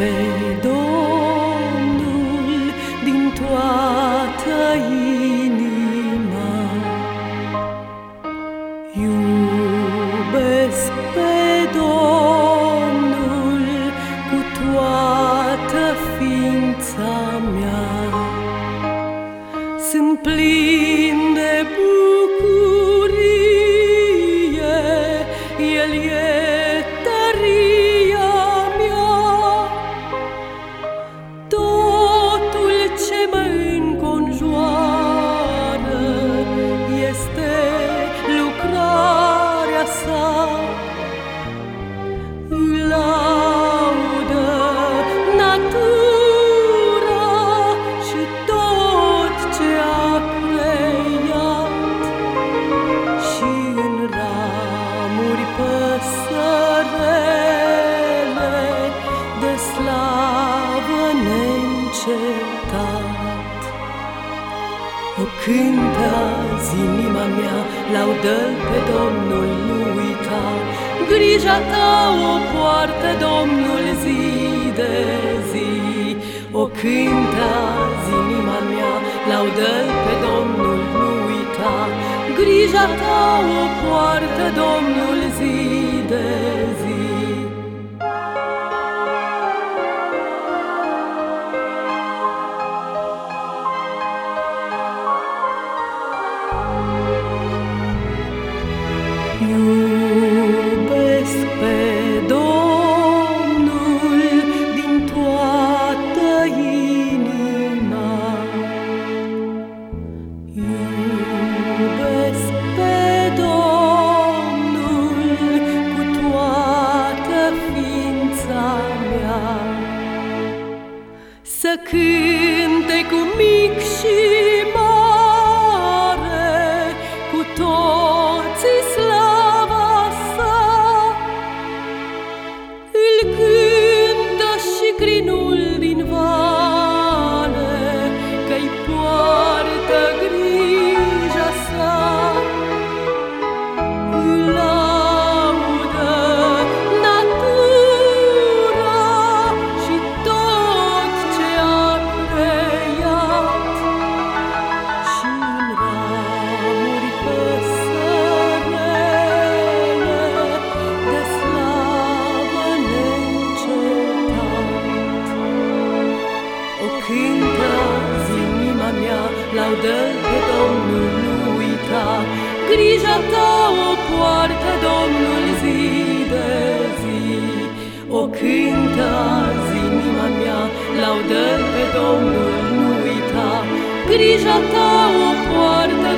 pe Domnul din toată inima. Iubesc pe Domnul cu toată ființa mea. Sunt plin de bucurie, El e O cântă azi inima mea, laudă pe Domnul, nu uita, Grija ta o poartă Domnul zi de zi. O cântă azi inima mea, laudă pe Domnul, nu uita, Grija ta o poartă Domnul zi de zi. Să cânte cu mic și O cântă azi inima mea, laudă pe Domnul, nu uita, Grija ta o poartă Domnul zi de zi. O cântă azi inima mea, laudă pe Domnul, nu uita, Grija ta o poartă